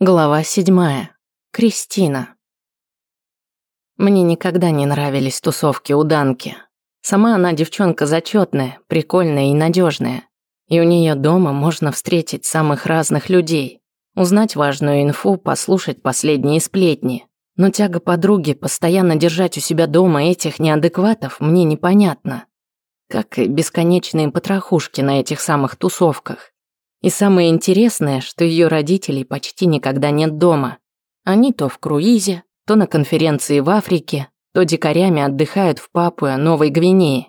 Глава седьмая. Кристина. Мне никогда не нравились тусовки у Данки. Сама она девчонка зачетная, прикольная и надежная. И у нее дома можно встретить самых разных людей, узнать важную инфу, послушать последние сплетни. Но тяга подруги постоянно держать у себя дома этих неадекватов мне непонятна. Как и бесконечные потрохушки на этих самых тусовках. И самое интересное, что ее родителей почти никогда нет дома. Они то в круизе, то на конференции в Африке, то дикарями отдыхают в Папуа, Новой Гвинее.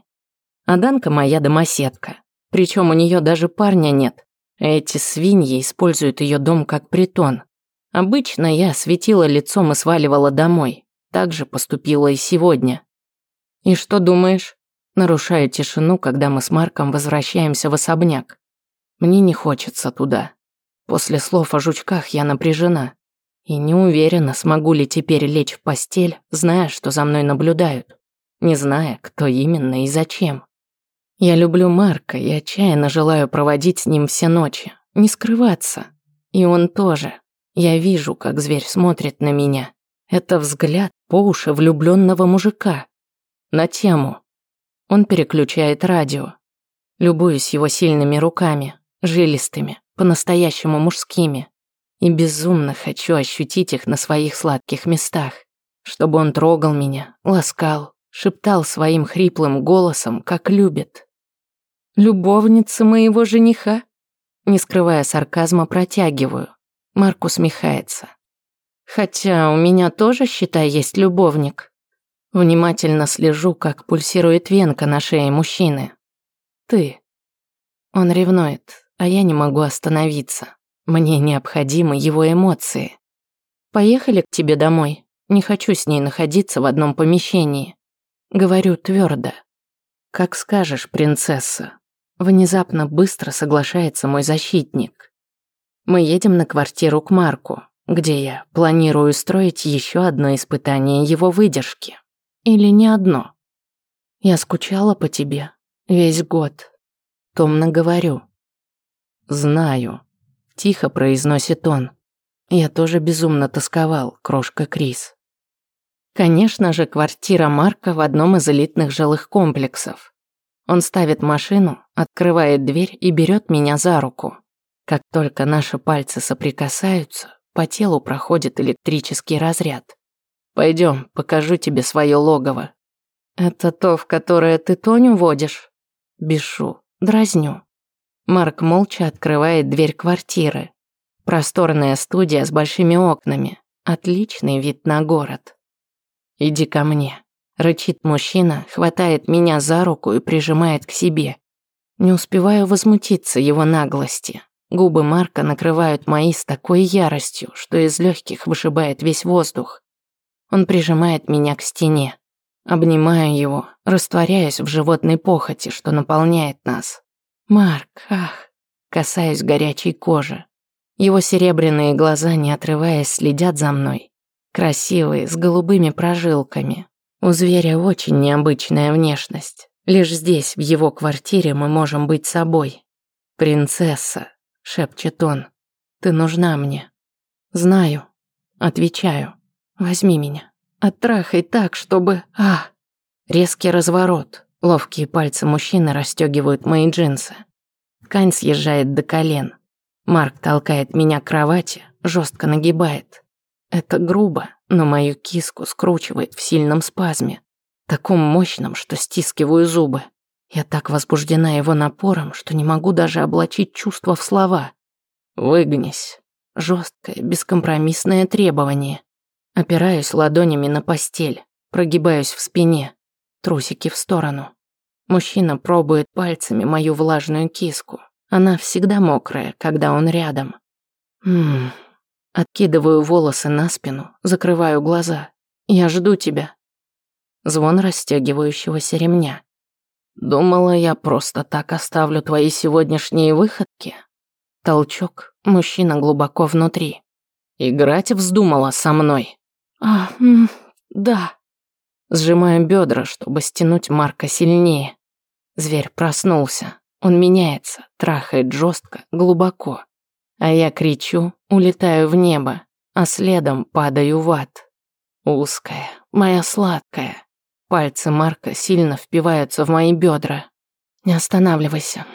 А Данка моя домоседка. Причем у нее даже парня нет. Эти свиньи используют ее дом как притон. Обычно я светила лицом и сваливала домой. Так же поступила и сегодня. «И что думаешь?» Нарушаю тишину, когда мы с Марком возвращаемся в особняк. Мне не хочется туда. После слов о жучках я напряжена. И не уверена, смогу ли теперь лечь в постель, зная, что за мной наблюдают. Не зная, кто именно и зачем. Я люблю Марка и отчаянно желаю проводить с ним все ночи. Не скрываться. И он тоже. Я вижу, как зверь смотрит на меня. Это взгляд по уши влюбленного мужика. На тему. Он переключает радио. Любуюсь его сильными руками, жилистыми, по-настоящему мужскими. И безумно хочу ощутить их на своих сладких местах, чтобы он трогал меня, ласкал, шептал своим хриплым голосом, как любит. «Любовница моего жениха?» Не скрывая сарказма, протягиваю. Марк усмехается. «Хотя у меня тоже, считай, есть любовник». Внимательно слежу, как пульсирует венка на шее мужчины. «Ты». Он ревнует, а я не могу остановиться. Мне необходимы его эмоции. Поехали к тебе домой. Не хочу с ней находиться в одном помещении. Говорю твердо. Как скажешь, принцесса. Внезапно быстро соглашается мой защитник. Мы едем на квартиру к Марку, где я планирую устроить еще одно испытание его выдержки. Или не одно. Я скучала по тебе весь год. Томно говорю. «Знаю», – тихо произносит он. «Я тоже безумно тосковал, крошка Крис». Конечно же, квартира Марка в одном из элитных жилых комплексов. Он ставит машину, открывает дверь и берет меня за руку. Как только наши пальцы соприкасаются, по телу проходит электрический разряд. Пойдем, покажу тебе свое логово. Это то, в которое ты Тоню водишь? Бешу, дразню. Марк молча открывает дверь квартиры. Просторная студия с большими окнами. Отличный вид на город. «Иди ко мне», – рычит мужчина, хватает меня за руку и прижимает к себе. Не успеваю возмутиться его наглости. Губы Марка накрывают мои с такой яростью, что из легких вышибает весь воздух. Он прижимает меня к стене. Обнимаю его, растворяясь в животной похоти, что наполняет нас. Марк, ах, касаюсь горячей кожи. Его серебряные глаза, не отрываясь, следят за мной. Красивые, с голубыми прожилками. У зверя очень необычная внешность. Лишь здесь, в его квартире, мы можем быть собой. «Принцесса», — шепчет он, — «ты нужна мне». «Знаю», — отвечаю. «Возьми меня. Оттрахай так, чтобы... А!» Резкий разворот. Ловкие пальцы мужчины расстегивают мои джинсы. Ткань съезжает до колен. Марк толкает меня к кровати, жестко нагибает. Это грубо, но мою киску скручивает в сильном спазме. Таком мощном, что стискиваю зубы. Я так возбуждена его напором, что не могу даже облачить чувства в слова. Выгнись. Жесткое, бескомпромиссное требование. Опираюсь ладонями на постель, прогибаюсь в спине, трусики в сторону. Мужчина пробует пальцами мою влажную киску. Она всегда мокрая, когда он рядом. Ммм. Откидываю волосы на спину, закрываю глаза. Я жду тебя. Звон расстегивающегося ремня. Думала, я просто так оставлю твои сегодняшние выходки. Толчок, мужчина глубоко внутри. Играть вздумала со мной. А, да. Сжимаю бедра, чтобы стянуть Марка сильнее. Зверь проснулся. Он меняется, трахает жестко, глубоко. А я кричу, улетаю в небо, а следом падаю в ад. Узкая, моя сладкая. Пальцы Марка сильно впиваются в мои бедра. Не останавливайся.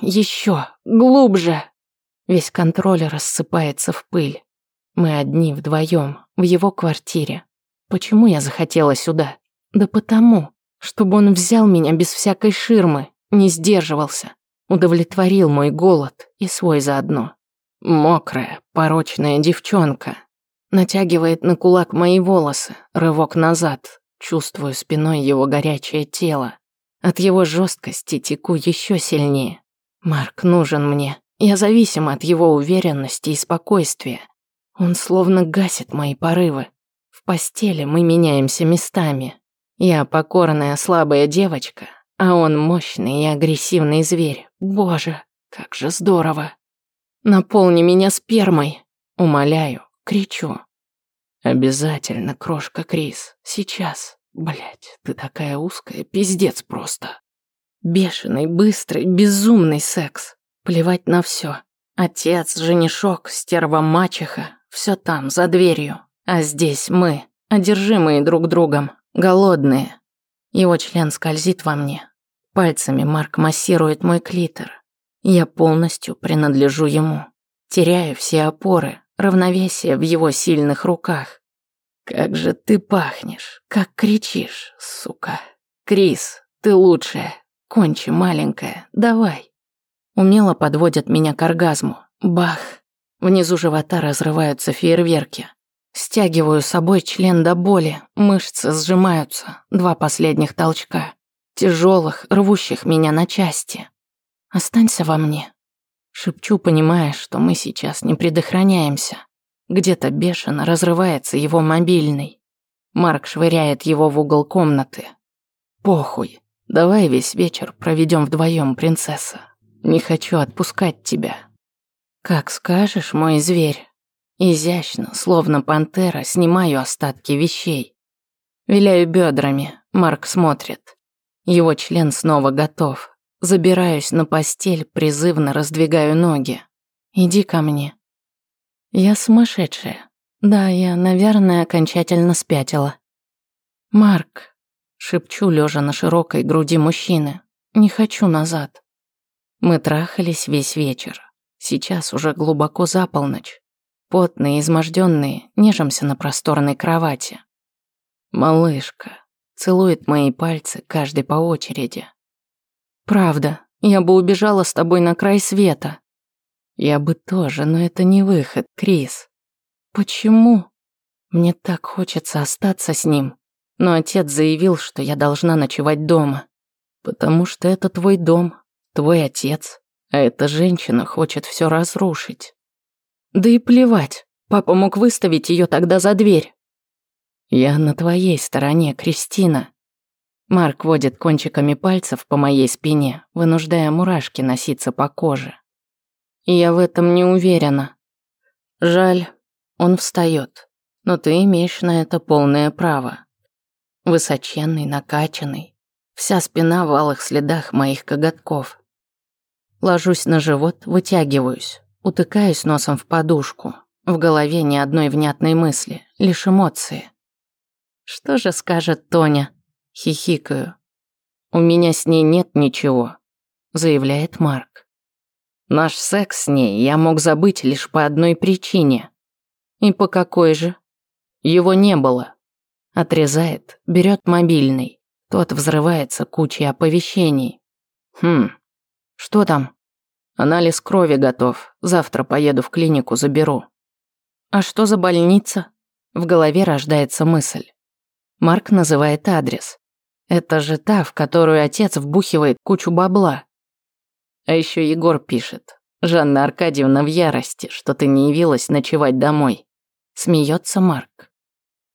Еще, глубже. Весь контроль рассыпается в пыль. Мы одни вдвоем в его квартире. Почему я захотела сюда? Да потому, чтобы он взял меня без всякой ширмы, не сдерживался, удовлетворил мой голод и свой заодно. Мокрая, порочная девчонка. Натягивает на кулак мои волосы, рывок назад. Чувствую спиной его горячее тело. От его жесткости теку еще сильнее. Марк нужен мне. Я зависима от его уверенности и спокойствия. Он словно гасит мои порывы. Постели мы меняемся местами. Я покорная слабая девочка, а он мощный и агрессивный зверь. Боже, как же здорово. Наполни меня спермой. Умоляю, кричу. Обязательно, крошка Крис. Сейчас. Блять, ты такая узкая, пиздец просто. Бешеный, быстрый, безумный секс. Плевать на все. Отец, женишок, стерва мачеха. Все там, за дверью. А здесь мы, одержимые друг другом, голодные. Его член скользит во мне. Пальцами Марк массирует мой клитор. Я полностью принадлежу ему. Теряю все опоры, равновесие в его сильных руках. Как же ты пахнешь, как кричишь, сука. Крис, ты лучшая. Кончи, маленькая, давай. Умело подводят меня к оргазму. Бах. Внизу живота разрываются фейерверки. Стягиваю с собой член до боли, мышцы сжимаются, два последних толчка. Тяжелых, рвущих меня на части. Останься во мне. Шепчу, понимая, что мы сейчас не предохраняемся. Где-то бешено разрывается его мобильный. Марк швыряет его в угол комнаты. Похуй. Давай весь вечер проведем вдвоем, принцесса. Не хочу отпускать тебя. Как скажешь, мой зверь. Изящно, словно пантера, снимаю остатки вещей. Виляю бедрами, Марк смотрит. Его член снова готов. Забираюсь на постель, призывно раздвигаю ноги. Иди ко мне. Я сумасшедшая. Да, я, наверное, окончательно спятила. Марк, шепчу, лежа на широкой груди мужчины. Не хочу назад. Мы трахались весь вечер. Сейчас уже глубоко за полночь. Потные, изможденные, нежимся на просторной кровати. Малышка целует мои пальцы каждый по очереди. Правда, я бы убежала с тобой на край света. Я бы тоже, но это не выход, Крис. Почему? Мне так хочется остаться с ним, но отец заявил, что я должна ночевать дома. Потому что это твой дом, твой отец, а эта женщина хочет все разрушить. Да и плевать, папа мог выставить ее тогда за дверь. Я на твоей стороне, Кристина. Марк водит кончиками пальцев по моей спине, вынуждая мурашки носиться по коже. И я в этом не уверена. Жаль, он встает, но ты имеешь на это полное право. Высоченный, накачанный, вся спина в алых следах моих коготков. Ложусь на живот, вытягиваюсь, утыкаюсь носом в подушку. В голове ни одной внятной мысли, лишь эмоции. Что же скажет Тоня? Хихикаю. У меня с ней нет ничего, заявляет Марк. Наш секс с ней я мог забыть лишь по одной причине. И по какой же? Его не было. Отрезает, берет мобильный. Тот взрывается кучей оповещений. Хм, что там? Анализ крови готов. Завтра поеду в клинику, заберу. А что за больница? В голове рождается мысль. Марк называет адрес. Это же та, в которую отец вбухивает кучу бабла. А еще Егор пишет. Жанна Аркадьевна в ярости, что ты не явилась ночевать домой. Смеется Марк.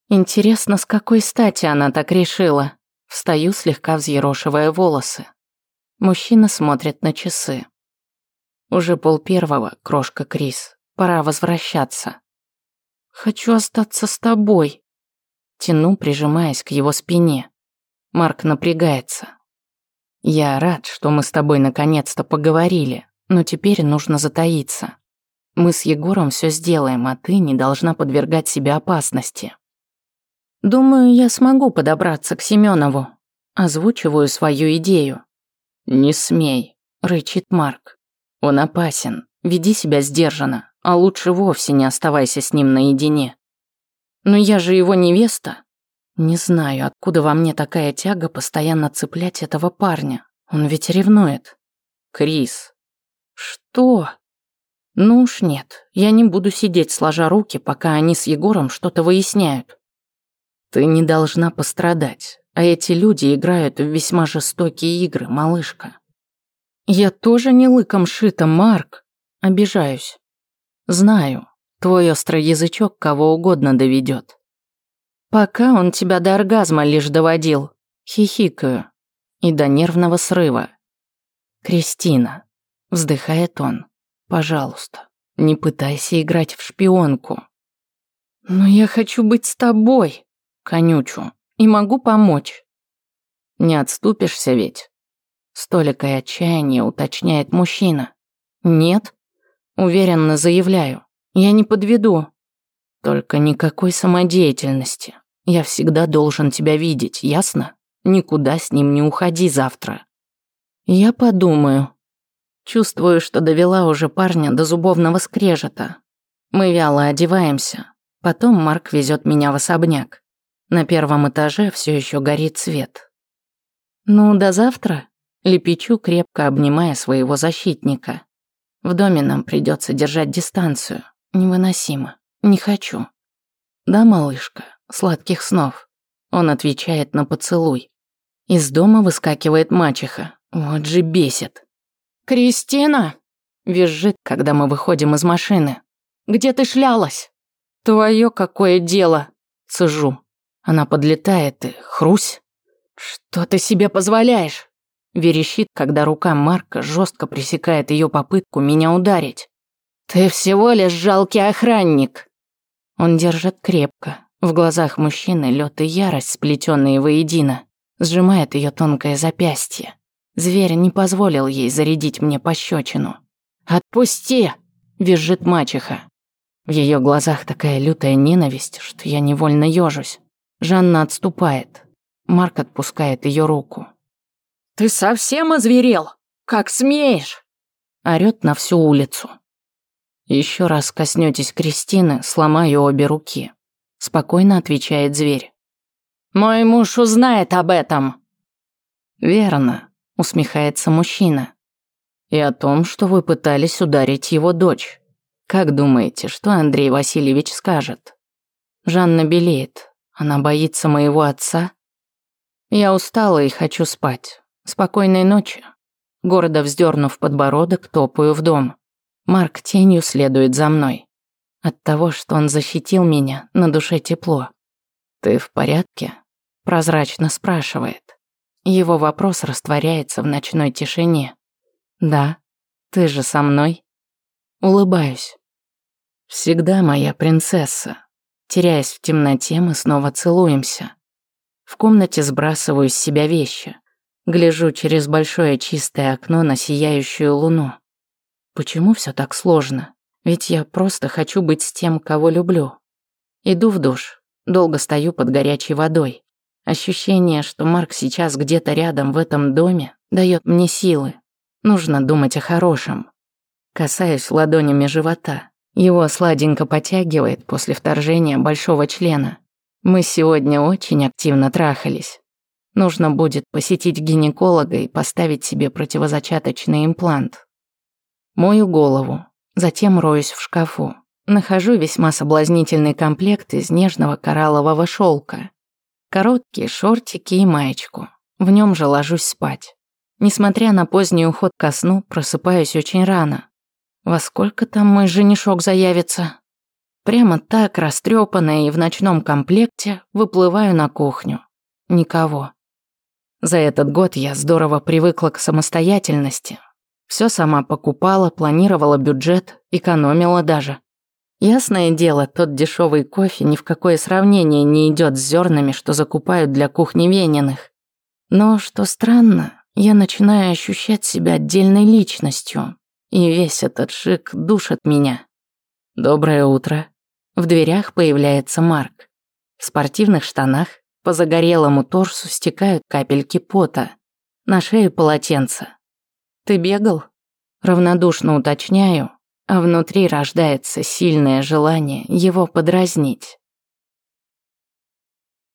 Интересно, с какой стати она так решила? Встаю, слегка взъерошивая волосы. Мужчина смотрит на часы. Уже пол первого, крошка Крис. Пора возвращаться. Хочу остаться с тобой. Тяну, прижимаясь к его спине. Марк напрягается. Я рад, что мы с тобой наконец-то поговорили, но теперь нужно затаиться. Мы с Егором все сделаем, а ты не должна подвергать себя опасности. Думаю, я смогу подобраться к Семенову. Озвучиваю свою идею. Не смей, рычит Марк. Он опасен. Веди себя сдержанно, а лучше вовсе не оставайся с ним наедине. Но я же его невеста. Не знаю, откуда во мне такая тяга постоянно цеплять этого парня. Он ведь ревнует. Крис. Что? Ну уж нет, я не буду сидеть сложа руки, пока они с Егором что-то выясняют. Ты не должна пострадать, а эти люди играют в весьма жестокие игры, малышка. Я тоже не лыком шита, Марк. Обижаюсь. Знаю, твой острый язычок кого угодно доведет. Пока он тебя до оргазма лишь доводил. Хихикаю. И до нервного срыва. Кристина. Вздыхает он. Пожалуйста, не пытайся играть в шпионку. Но я хочу быть с тобой, конючу, и могу помочь. Не отступишься ведь? Столикое отчаяние уточняет мужчина. Нет? Уверенно заявляю. Я не подведу. Только никакой самодеятельности. Я всегда должен тебя видеть, ясно? Никуда с ним не уходи завтра. Я подумаю. Чувствую, что довела уже парня до зубовного скрежета. Мы вяло одеваемся. Потом Марк везет меня в особняк. На первом этаже все еще горит свет. Ну, до завтра. Лепечу, крепко обнимая своего защитника. В доме нам придется держать дистанцию. Невыносимо. Не хочу. Да, малышка, сладких снов. Он отвечает на поцелуй. Из дома выскакивает мачеха. Вот же бесит. «Кристина!» – визжит, когда мы выходим из машины. «Где ты шлялась?» «Твое какое дело!» – цежу. Она подлетает и хрусь. «Что ты себе позволяешь?» Верещит, когда рука Марка жестко пресекает ее попытку меня ударить. «Ты всего лишь жалкий охранник!» Он держит крепко. В глазах мужчины лед и ярость, сплетенные воедино, сжимает ее тонкое запястье. Зверь не позволил ей зарядить мне пощечину. «Отпусти!» – визжит мачеха. В ее глазах такая лютая ненависть, что я невольно ежусь. Жанна отступает. Марк отпускает ее руку. «Ты совсем озверел? Как смеешь?» Орёт на всю улицу. Еще раз коснетесь Кристины, сломаю обе руки. Спокойно отвечает зверь. «Мой муж узнает об этом!» «Верно», усмехается мужчина. «И о том, что вы пытались ударить его дочь. Как думаете, что Андрей Васильевич скажет?» Жанна белеет. Она боится моего отца. Я устала и хочу спать. Спокойной ночи. Гордо вздернув подбородок, топаю в дом. Марк тенью следует за мной. От того, что он защитил меня, на душе тепло. «Ты в порядке?» Прозрачно спрашивает. Его вопрос растворяется в ночной тишине. «Да, ты же со мной?» Улыбаюсь. «Всегда моя принцесса». Теряясь в темноте, мы снова целуемся. В комнате сбрасываю с себя вещи. Гляжу через большое чистое окно на сияющую луну. Почему все так сложно? Ведь я просто хочу быть с тем, кого люблю. Иду в душ. Долго стою под горячей водой. Ощущение, что Марк сейчас где-то рядом в этом доме, дает мне силы. Нужно думать о хорошем. Касаюсь ладонями живота. Его сладенько потягивает после вторжения большого члена. Мы сегодня очень активно трахались. Нужно будет посетить гинеколога и поставить себе противозачаточный имплант. Мою голову, затем роюсь в шкафу. Нахожу весьма соблазнительный комплект из нежного кораллового шелка. Короткие шортики и маечку. В нем же ложусь спать. Несмотря на поздний уход ко сну, просыпаюсь очень рано. Во сколько там мой женишок заявится? Прямо так, растрепанная и в ночном комплекте, выплываю на кухню. Никого. За этот год я здорово привыкла к самостоятельности. Все сама покупала, планировала бюджет, экономила даже. Ясное дело, тот дешевый кофе ни в какое сравнение не идет с зернами, что закупают для кухни Вениных. Но, что странно, я начинаю ощущать себя отдельной личностью, и весь этот шик душит меня. «Доброе утро». В дверях появляется Марк. В спортивных штанах по загорелому торсу стекают капельки пота. На шее полотенце. «Ты бегал?» Равнодушно уточняю, а внутри рождается сильное желание его подразнить.